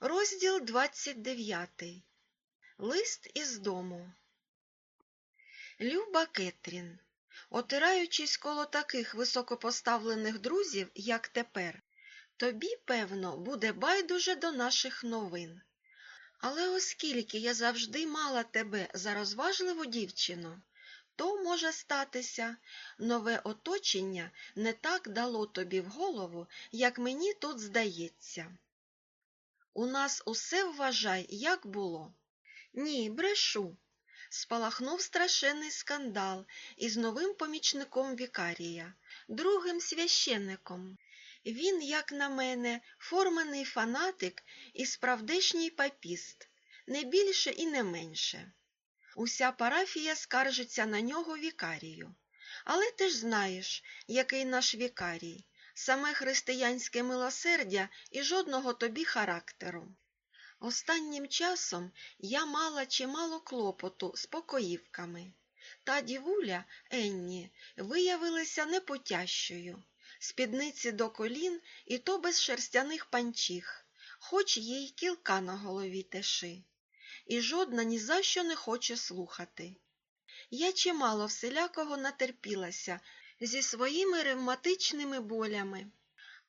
Розділ 29. Лист із дому. Люба Кетрін, отираючись коло таких високопоставлених друзів, як тепер, тобі, певно, буде байдуже до наших новин. Але оскільки я завжди мала тебе за розважливу дівчину, то може статися, нове оточення не так дало тобі в голову, як мені тут здається. У нас усе вважай, як було. Ні, брешу. Спалахнув страшенний скандал із новим помічником вікарія, другим священником. Він, як на мене, формений фанатик і справдешній папіст, не більше і не менше. Уся парафія скаржиться на нього вікарію. Але ти ж знаєш, який наш вікарій, саме християнське милосердя і жодного тобі характеру. Останнім часом я мала чимало клопоту з покоївками. Та дівуля Енні виявилася непотящою, спідниці до колін і то без шерстяних панчіх, хоч їй кілка на голові теши. І жодна ні за що не хоче слухати. Я чимало вселякого натерпілася зі своїми ревматичними болями.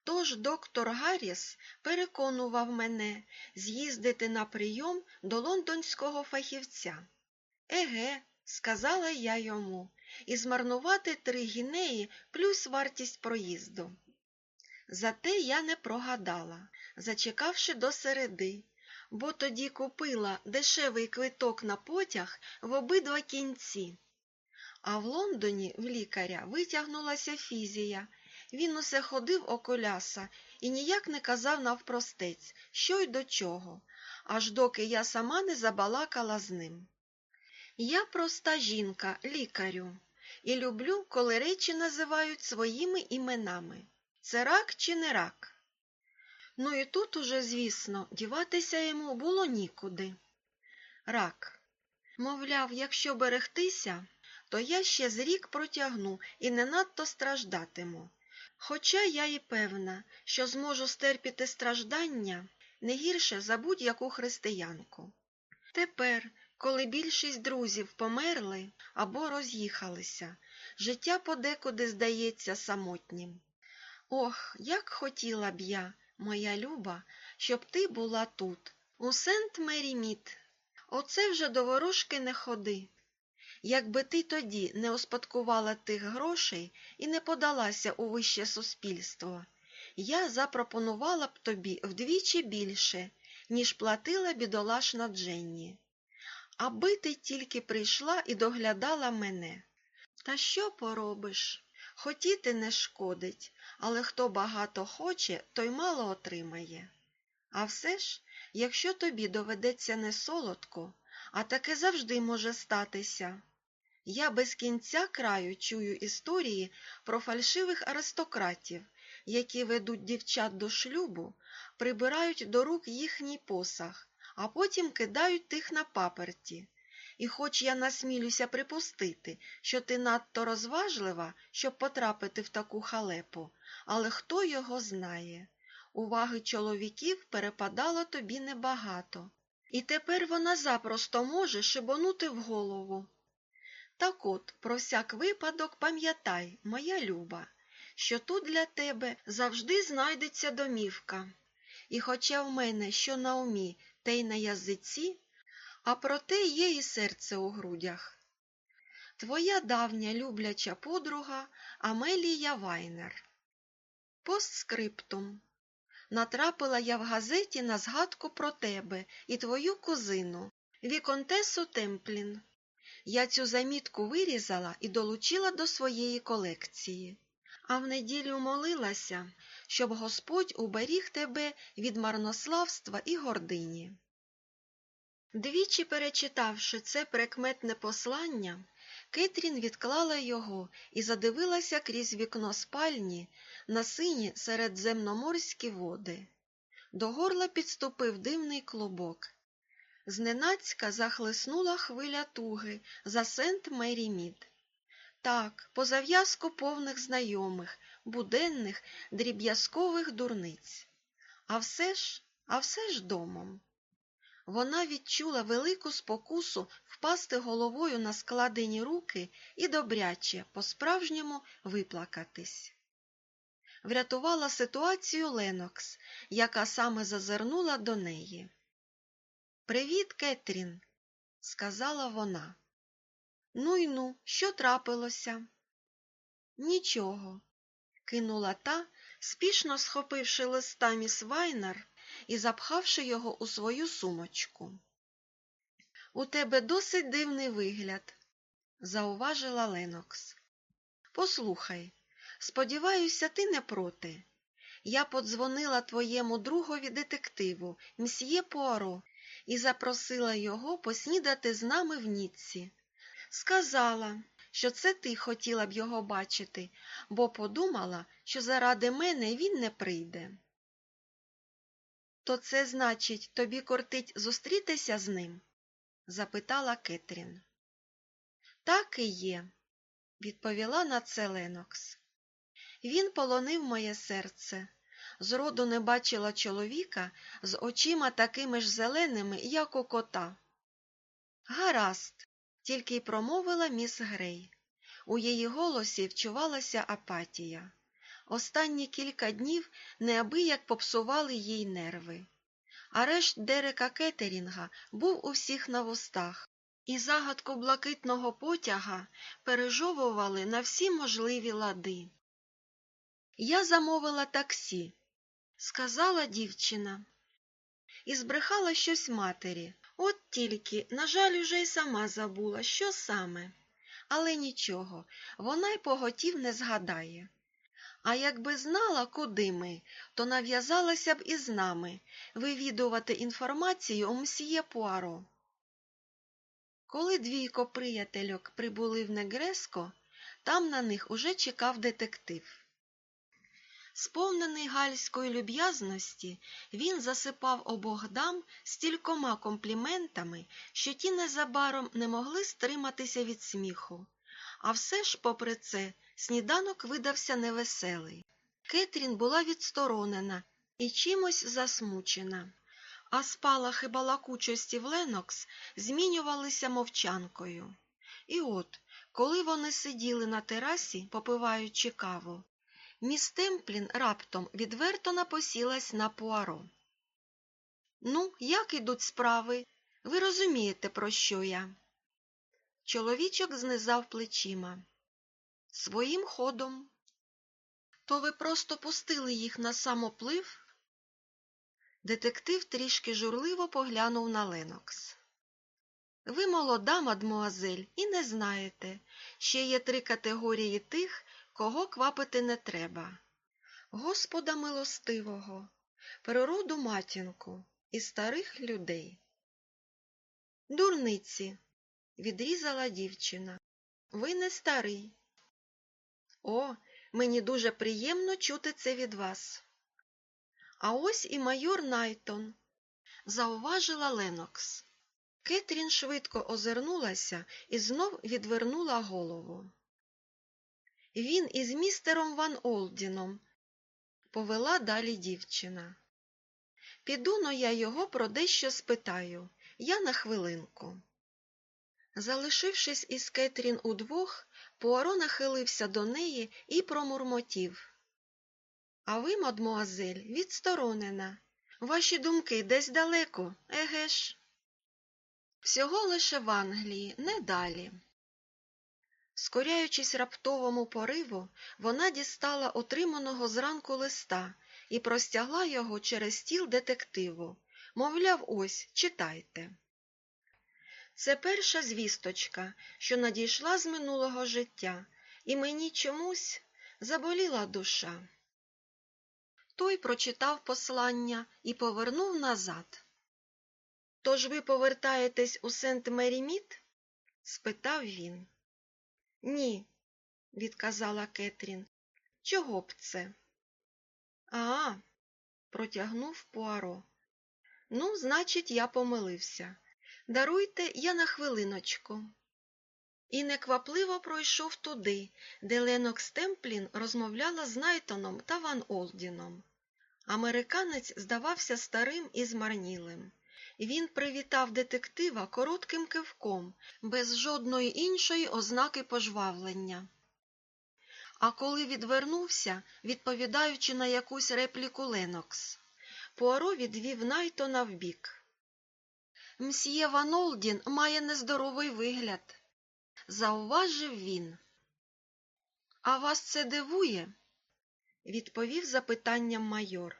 Тож доктор Гарріс переконував мене з'їздити на прийом до лондонського фахівця. Еге, сказала я йому, і змарнувати три гінеї плюс вартість проїзду. Зате я не прогадала, зачекавши до середи, бо тоді купила дешевий квиток на потяг в обидва кінці. А в Лондоні в лікаря витягнулася фізія. Він усе ходив околяса і ніяк не казав навпростець, що й до чого, аж доки я сама не забалакала з ним. Я проста жінка, лікарю, і люблю, коли речі називають своїми іменами. Це рак чи не рак? Ну і тут уже, звісно, діватися йому було нікуди. Рак. Мовляв, якщо берегтися, то я ще з рік протягну і не надто страждатиму. Хоча я і певна, що зможу стерпіти страждання не гірше за будь-яку християнку. Тепер, коли більшість друзів померли або роз'їхалися, життя подекуди здається самотнім. Ох, як хотіла б я, моя люба, щоб ти була тут, у Сент Мері Міт. Оце вже до ворожки не ходи. Якби ти тоді не успадкувала тих грошей і не подалася у вище суспільство, я запропонувала б тобі вдвічі більше, ніж платила бідолашна Дженні. Аби ти тільки прийшла і доглядала мене. Та що поробиш? Хотіти не шкодить, але хто багато хоче, той мало отримає. А все ж, якщо тобі доведеться не солодко, а таке завжди може статися. Я без кінця краю чую історії про фальшивих аристократів, які ведуть дівчат до шлюбу, прибирають до рук їхній посаг, а потім кидають тих на паперті. І хоч я насмілюся припустити, що ти надто розважлива, щоб потрапити в таку халепу, але хто його знає? Уваги чоловіків перепадало тобі небагато, і тепер вона запросто може шибонути в голову. Так от, про всяк випадок пам'ятай, моя люба, що тут для тебе завжди знайдеться домівка. І хоча в мене що на умі, те й на язиці, а проте є і серце у грудях. Твоя давня любляча подруга Амелія Вайнер. Постскриптум. Натрапила я в газеті на згадку про тебе і твою кузину, Віконтесу Темплін. Я цю замітку вирізала і долучила до своєї колекції, а в неділю молилася, щоб Господь уберіг тебе від марнославства і гордині. Двічі перечитавши це прикметне послання, Кетрін відклала його і задивилася крізь вікно спальні на сині середземноморські води. До горла підступив дивний клубок. Зненацька захлеснула хвиля туги за Сент Мері Мід. Так, по зав'язку повних знайомих, буденних, дріб'язкових дурниць. А все ж, а все ж домом. Вона відчула велику спокусу впасти головою на складені руки і добряче по-справжньому виплакатись. Врятувала ситуацію Ленокс, яка саме зазирнула до неї. Привіт, Кетрін, сказала вона. Ну й ну, що трапилося? Нічого, кинула та, спішно схопивши листа міс Вайнер і запхавши його у свою сумочку. У тебе досить дивний вигляд, зауважила Ленокс. Послухай, сподіваюся, ти не проти. Я подзвонила твоєму другові детективу, мсьє Пуаро, і запросила його поснідати з нами в Ніцці. Сказала, що це ти хотіла б його бачити, бо подумала, що заради мене він не прийде. То це, значить, тобі кортить зустрітися з ним? запитала Кетрін. Так і є, відповіла на це Ленокс. Він полонив моє серце. Зроду не бачила чоловіка з очима такими ж зеленими, як у кота. Гаразд, тільки й промовила міс Грей. У її голосі вчувалася апатія. Останні кілька днів неабияк попсували їй нерви. Арешт Дерека Кеттерінга був у всіх на вустах, і загадку блакитного потяга пережовували на всі можливі лади. Я замовила таксі, сказала дівчина, і збрехала щось матері. От тільки, на жаль, уже й сама забула, що саме. Але нічого, вона й поготів не згадає. А якби знала, куди ми, то нав'язалася б із нами вивідувати інформацію у мсьє Пуаро. Коли двійко приятельок прибули в Негреско, там на них уже чекав детектив. Сповнений гальської люб'язності, він засипав обох дам стількома компліментами, що ті незабаром не могли стриматися від сміху. А все ж, попри це, сніданок видався невеселий. Кетрін була відсторонена і чимось засмучена, а спалахи балакучості в Ленокс змінювалися мовчанкою. І от, коли вони сиділи на терасі, попиваючи каву, Міс Темплін раптом відверто напосілась на Пуаро. Ну, як ідуть справи? Ви розумієте, про що я? Чоловічок знизав плечима. Своїм ходом. То ви просто пустили їх на самоплив? Детектив трішки журливо поглянув на Ленокс. Ви молода, мадмуазель, і не знаєте. Ще є три категорії тих, кого квапити не треба. Господа милостивого, природу матінку і старих людей. Дурниці, відрізала дівчина. Ви не старий. О, мені дуже приємно чути це від вас. А ось і майор Найтон, зауважила Ленокс. Кетрін швидко озирнулася і знов відвернула голову. Він із містером Ван Олдіном, повела далі дівчина. Піду но я його про дещо спитаю. Я на хвилинку. Залишившись із Кетрін удвох, Пуаро нахилився до неї і промурмотів. А ви, мадмуазель, відсторонена. Ваші думки десь далеко, еге ж? Всього лише в Англії, не далі. Скоряючись раптовому пориву, вона дістала отриманого зранку листа і простягла його через стіл детективу. Мовляв, ось, читайте. Це перша звісточка, що надійшла з минулого життя, і мені чомусь заболіла душа. Той прочитав послання і повернув назад. Тож ви повертаєтесь у Сент Мері Мід? спитав він. Ні, відказала Кетрін. Чого б це? А, протягнув Пуаро. Ну, значить, я помилився. Даруйте я на хвилиночку. І неквапливо пройшов туди, де Ленокс Темплін розмовляла з Найтоном та Ван Олдіном. Американець здавався старим і змарнілим. Він привітав детектива коротким кивком, без жодної іншої ознаки пожвавлення. А коли відвернувся, відповідаючи на якусь репліку Ленокс, Пуаро відвів Найтона вбік. Мсьє Ван Олдін має нездоровий вигляд, зауважив він. А вас це дивує? відповів запитанням майор.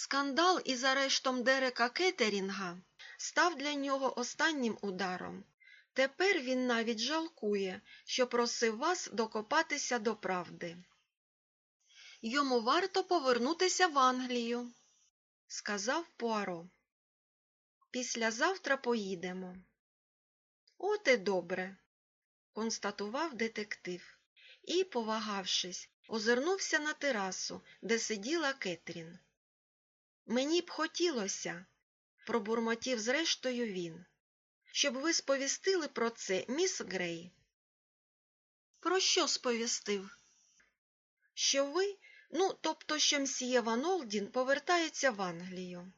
Скандал із арештом Дерека Кеттерінга став для нього останнім ударом. Тепер він навіть жалкує, що просив вас докопатися до правди. Йому варто повернутися в Англію, сказав Пуаро. Післязавтра поїдемо. От і добре, констатував детектив і, повагавшись, озирнувся на терасу, де сиділа Кетрін. Мені б хотілося, пробурмотів зрештою він, щоб ви сповістили про це, міс Грей. Про що сповістив? Що ви, ну, тобто, що мсьє Ван Олдін повертається в Англію.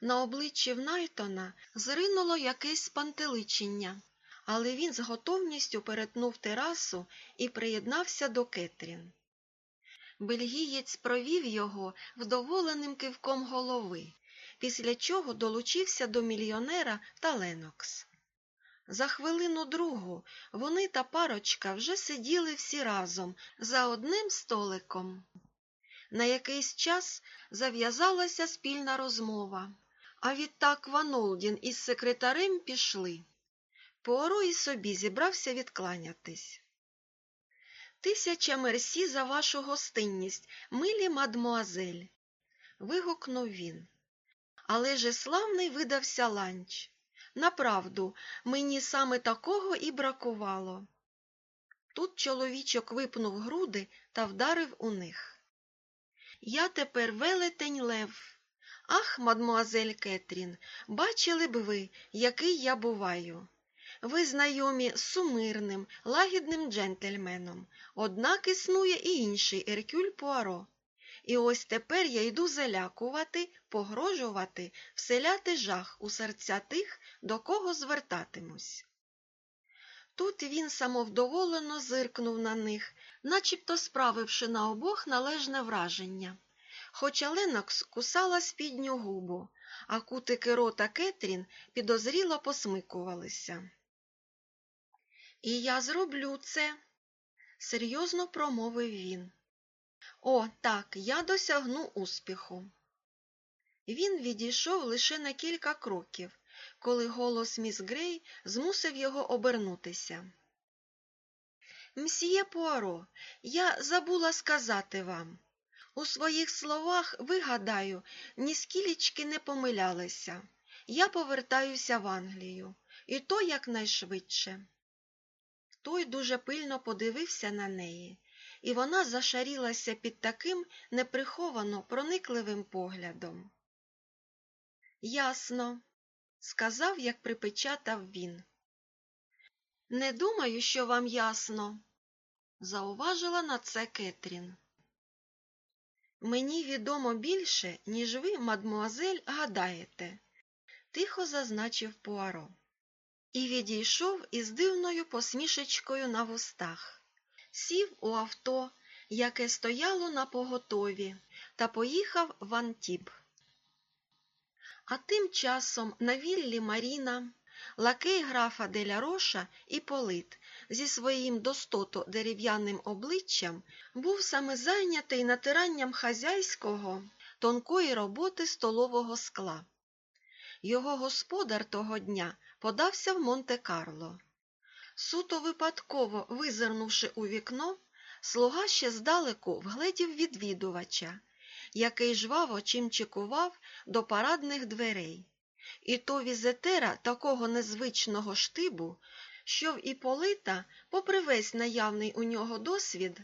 На обличчі в Найтона зринуло якесь спантеличення, але він з готовністю перетнув терасу і приєднався до Кетрін. Бельгієць провів його вдоволеним кивком голови, після чого долучився до мільйонера та Ленокс. За хвилину другу вони та парочка вже сиділи всі разом за одним столиком. На якийсь час зав'язалася спільна розмова, а відтак Ван Олдін із секретарем пішли. Пуаро і собі зібрався відкланятись. Тисяча мерсі за вашу гостинність, милі мадмуазель. вигукнув він. Але же славний видався ланч. Направду, мені саме такого і бракувало. Тут чоловічок випнув груди та вдарив у них. Я тепер велетень лев. Ах, мадмуазель Кетрін, бачили б ви, який я буваю. Ви знайомі з сумирним, лагідним джентльменом, однак існує і інший Еркюль Пуаро. І ось тепер я йду залякувати, погрожувати, вселяти жах у серця тих, до кого звертатимусь. Тут він самовдоволено зиркнув на них, начебто справивши на обох належне враження. Хоча Ленокс кусала спідню губу, а кутики рота Кетрін підозріло посмикувалися. І я зроблю це, серйозно промовив він. О, так, я досягну успіху. Він відійшов лише на кілька кроків, коли голос міс Грей змусив його обернутися. Мсьє Пуаро, я забула сказати вам. У своїх словах, ви, гадаю, ні скілічки не помилялися. Я повертаюся в Англію, і то якнайшвидше. Той дуже пильно подивився на неї, і вона зашарілася під таким неприховано проникливим поглядом. Ясно, сказав, як припечатав він. Не думаю, що вам ясно, зауважила на це Кетрін. Мені відомо більше, ніж ви, мадмуазель, гадаєте, тихо зазначив Пуаро. І відійшов із дивною посмішечкою на вустах, сів у авто, яке стояло на поготові, та поїхав в Антіб. А тим часом на віллі Маріна, лакей графа Деля Роша і Полит зі своїм достото дерев'яним обличчям був саме зайнятий натиранням хазяйського тонкої роботи столового скла. Його господар того дня подався в Монте-Карло. Суто випадково визирнувши у вікно, слуга ще здалеку вгледів відвідувача, який жваво чимчикував до парадних дверей. І то візитера такого незвичного штибу, що в Іполита, попри весь наявний у нього досвід,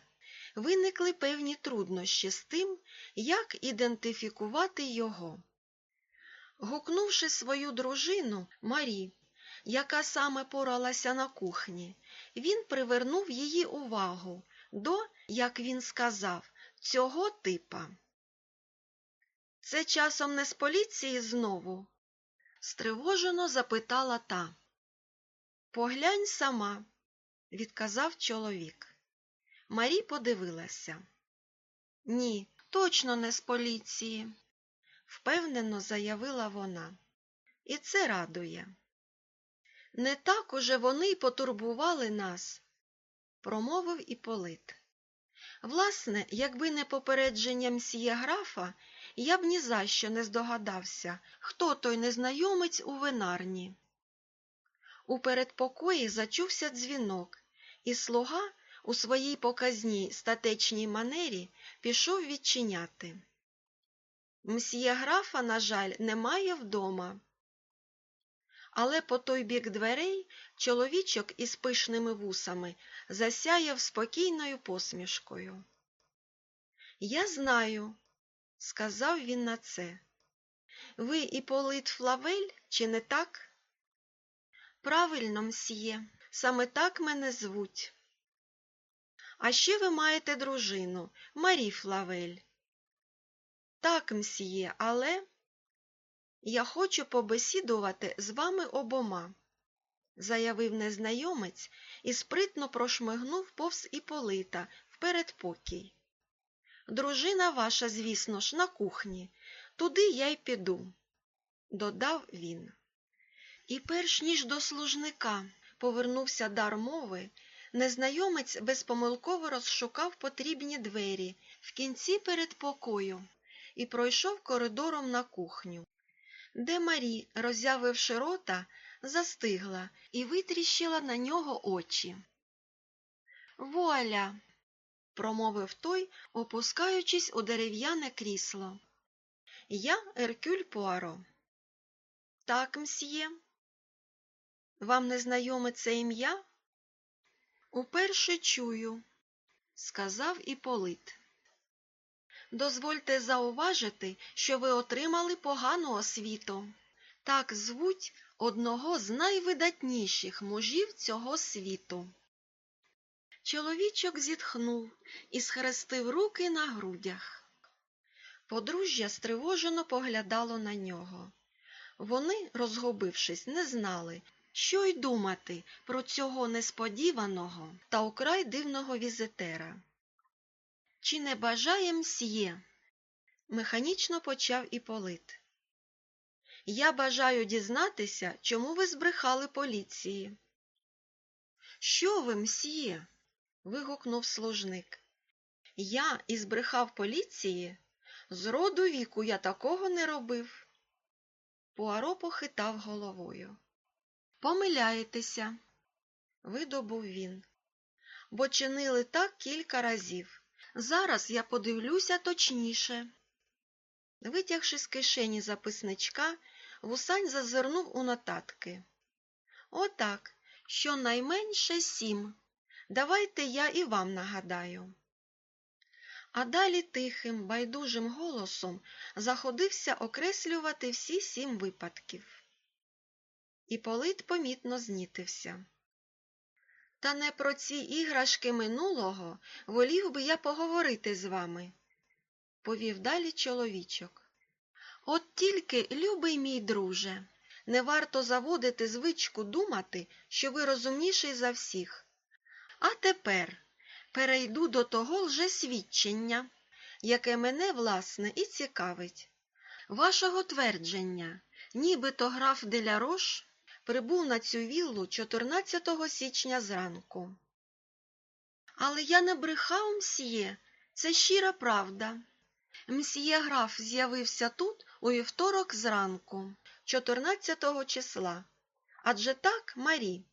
виникли певні труднощі з тим, як ідентифікувати його. Гукнувши свою дружину Марі, яка саме поралася на кухні, він привернув її увагу до, як він сказав, цього типа. Це часом не з поліції знову? стривожено запитала та. Поглянь сама, відказав чоловік. Марі подивилася. Ні, точно не з поліції, впевнено заявила вона. І це радує. Не так уже вони й потурбували нас, промовив Іполит. Власне, якби не попередження мсьє графа, я б ні за що не здогадався, хто той незнайомець у винарні. У передпокої зачувся дзвінок, і слуга у своїй показній статечній манері пішов відчиняти. Мсьє графа, на жаль, немає вдома. Але по той бік дверей чоловічок із пишними вусами засяяв спокійною посмішкою. Я знаю, сказав він на це. Ви Іполит Флавель, чи не так? Правильно, мсьє, саме так мене звуть. А ще ви маєте дружину Марі Флавель. Так, мсьє, але я хочу побесідувати з вами обома, заявив незнайомець і спритно прошмигнув повз Іполита в передпокій. Дружина ваша, звісно ж, на кухні. Туди я й піду, додав він. І перш ніж до служника повернувся дар мови, незнайомець безпомилково розшукав потрібні двері в кінці передпокою і пройшов коридором на кухню, де Марі, роззявивши рота, застигла і витріщила на нього очі. Вуаля! промовив той, опускаючись у дерев'яне крісло. Я Еркюль Пуаро. Так, мсьє. Вам не знайоме це ім'я? Уперше чую, сказав Іполит. Дозвольте зауважити, що ви отримали погану освіту. Так звуть одного з найвидатніших мужів цього світу. Чоловічок зітхнув і схрестив руки на грудях. Подружжя стривожено поглядало на нього. Вони, розгубившись, не знали, що й думати про цього несподіваного та украй дивного візитера. Чи не бажає мсьє? механічно почав Іполит. Я бажаю дізнатися, чому ви збрехали поліції. Що ви, мсьє? вигукнув служник. Я і збрехав поліції? З роду віку я такого не робив. Пуаро похитав головою. Помиляєтеся, видобув він, бо чинили так кілька разів. Зараз я подивлюся точніше. Витягши з кишені записничка, вусань зазирнув у нотатки. Отак, щонайменше сім. Давайте я і вам нагадаю. А далі тихим, байдужим голосом заходився окреслювати всі сім випадків. Іполит помітно знітився. Та не про ці іграшки минулого волів би я поговорити з вами, повів далі чоловічок. От тільки, любий мій друже, не варто заводити звичку думати, що ви розумніший за всіх. А тепер перейду до того лжесвідчення, яке мене, власне, і цікавить. Вашого твердження, нібито граф Делярош прибув на цю віллу 14 січня зранку. Але я не брехав мсьє, це щира правда. Мсьє граф з'явився тут у вівторок зранку, 14 числа. Адже так, Марі.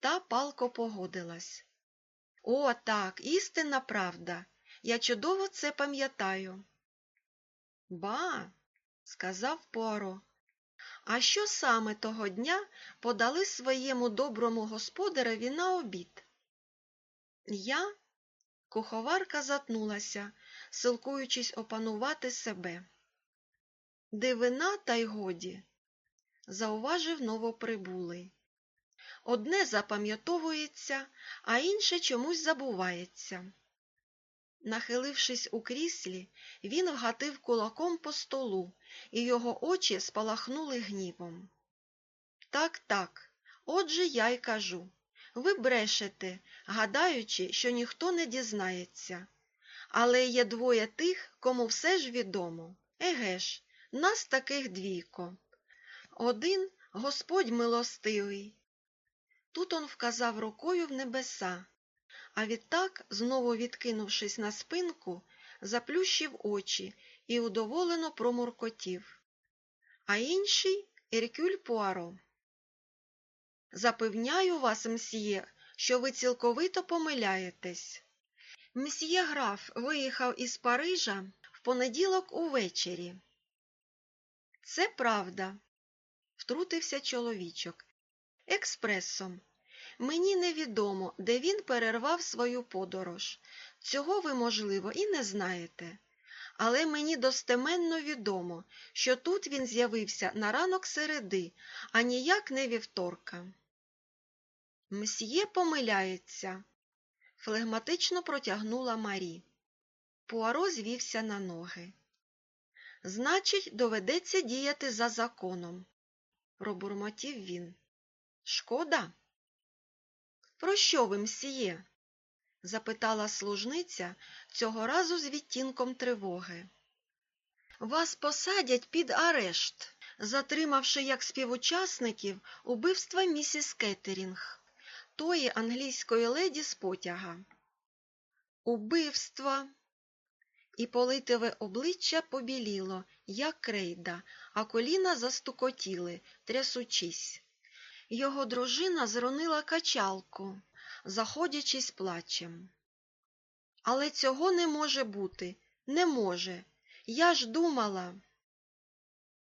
Та палко погодилась. О, так, істинна правда. Я чудово це пам'ятаю. Ба, сказав Поро. А що саме того дня подали своєму доброму господареві на обід? Я, куховарка затнулася, силкуючись опанувати себе. Дивина, та й годі, зауважив новоприбулий. Одне запам'ятовується, а інше чомусь забувається. Нахилившись у кріслі, він вгатив кулаком по столу, і його очі спалахнули гнівом. Так, так, отже я й кажу. Ви брешете, гадаючи, що ніхто не дізнається. Але є двоє тих, кому все ж відомо. Еге ж, нас таких двійко. Один Господь милостивий. Тут он вказав рукою в небеса, а відтак, знову відкинувшись на спинку, заплющив очі і удоволено промуркотів. А інший Еркюль Пуаро. Запевняю вас, мсьє, що ви цілковито помиляєтесь. Мсьє граф виїхав із Парижа в понеділок увечері. Це правда, втрутився чоловічок. Експресом. Мені невідомо, де він перервав свою подорож. Цього ви, можливо, і не знаєте. Але мені достеменно відомо, що тут він з'явився на ранок середи, а ніяк не вівторка. Мсьє помиляється, флегматично протягнула Марі. Пуаро звівся на ноги. Значить, доведеться діяти за законом, пробурмотів він. Шкода? Про що ви, мсьє? запитала служниця цього разу з відтінком тривоги. Вас посадять під арешт, затримавши як співучасників убивства місіс Кеттерінг, тої англійської леді з потяга. Убивства. І политиве обличчя побіліло, як крейда, а коліна застукотіли, трясучись. Його дружина зронила качалку, заходячись плачем. Але цього не може бути, не може. Я ж думала.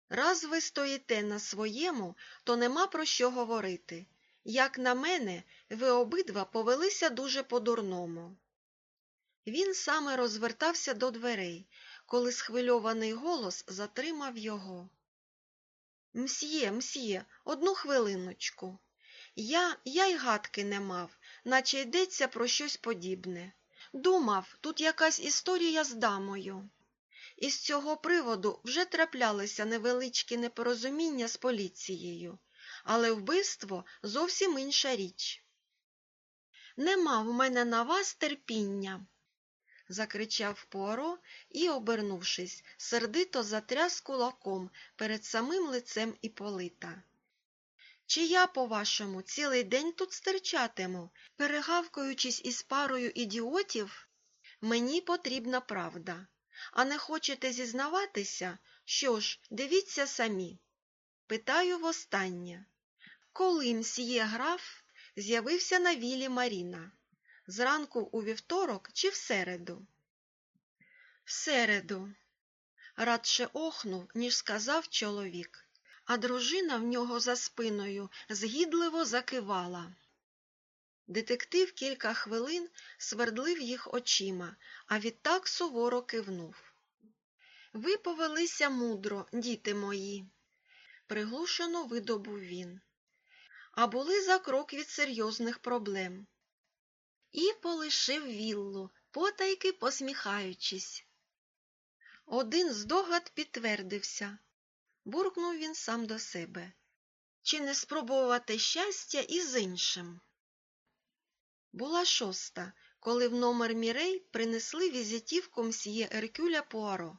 Раз ви стоїте на своєму, то нема про що говорити. Як на мене, ви обидва повелися дуже по-дурному. Він саме розвертався до дверей, коли схвильований голос затримав його. Мсьє, мсьє, одну хвилиночку. Я, я й гадки не мав, наче йдеться про щось подібне. Думав, тут якась історія з дамою. Із цього приводу вже траплялися невеличкі непорозуміння з поліцією, але вбивство зовсім інша річ. Нема в мене на вас терпіння, закричав Пуаро і, обернувшись, сердито затряс кулаком перед самим лицем Іполита. Чи я, по-вашому, цілий день тут стерчатиму, перегавкуючись із парою ідіотів? Мені потрібна правда. А не хочете зізнаватися? Що ж, дивіться самі. Питаю востаннє. Коли мсьє граф з'явився на вілі Маріна? Зранку у вівторок чи в середу? В середу. Радше охнув, ніж сказав чоловік, а дружина в нього за спиною згідливо закивала. Детектив кілька хвилин свердлив їх очима, а відтак суворо кивнув. Ви повелися мудро, діти мої, приглушено видобув він, а були за крок від серйозних проблем. І полишив віллу, потайки посміхаючись. Один здогад підтвердився, буркнув він сам до себе. Чи не спробувати щастя із іншим? Була шоста, коли в номер Мірей принесли візитівку мсьє Еркюля Пуаро.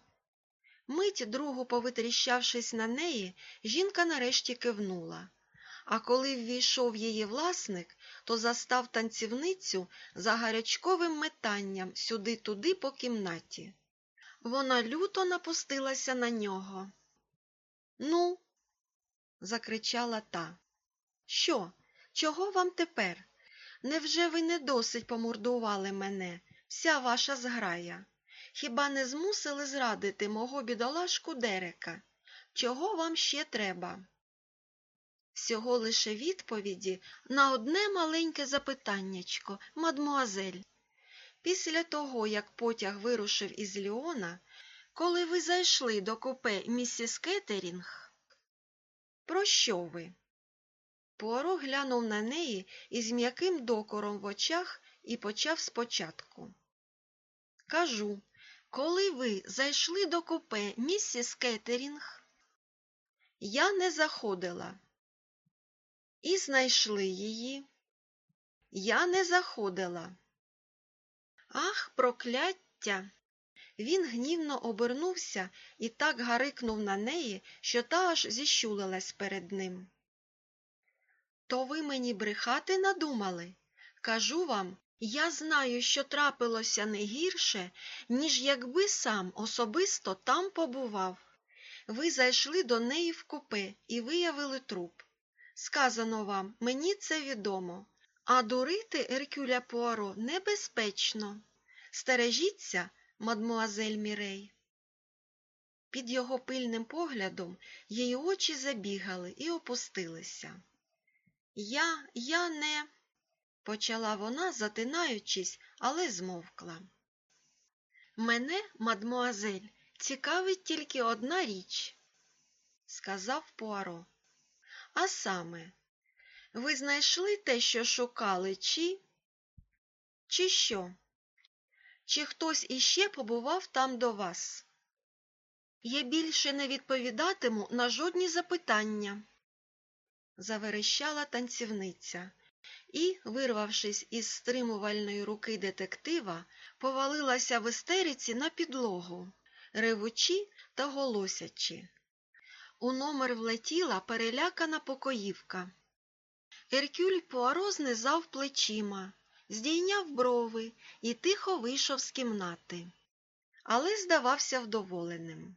Мить другу, повитріщавшись на неї, жінка нарешті кивнула. А коли ввійшов її власник, то застав танцівницю за гарячковим метанням сюди-туди по кімнаті. Вона люто напустилася на нього. Ну, закричала та. Що? Чого вам тепер? Невже ви не досить помордували мене, вся ваша зграя? Хіба не змусили зрадити мого бідолашку Дерека? Чого вам ще треба? Всього лише відповіді на одне маленьке запитаннячко, мадмуазель. Після того, як потяг вирушив із Ліона, коли ви зайшли до купе місіс Кеттерінг, про що ви? Пуаро глянув на неї із м'яким докором в очах і почав спочатку. Кажу, коли ви зайшли до купе місіс Кеттерінг, я не заходила. І знайшли її. Я не заходила. Ах, прокляття! Він гнівно обернувся і так гарикнув на неї, що та аж зіщулилась перед ним. То ви мені брехати надумали? Кажу вам, я знаю, що трапилося не гірше, ніж якби сам особисто там побував. Ви зайшли до неї в купе і виявили труп. Сказано вам, мені це відомо. А дурити Еркюля Пуаро небезпечно. Стережіться, мадмуазель Мірей. Під його пильним поглядом її очі забігали і опустилися. Я, я не, почала вона, затинаючись, але змовкла. Мене, мадмуазель, цікавить тільки одна річ, сказав Пуаро. А саме, ви знайшли те, що шукали, чи? Чи що? Чи хтось іще побував там до вас? Я більше не відповідатиму на жодні запитання, заверещала танцівниця і, вирвавшись із стримувальної руки детектива, повалилася в істериці на підлогу, ревучи та голосячи. У номер влетіла перелякана покоївка. Еркюль Пуаро знизав плечима, здійняв брови і тихо вийшов з кімнати, але здавався вдоволеним.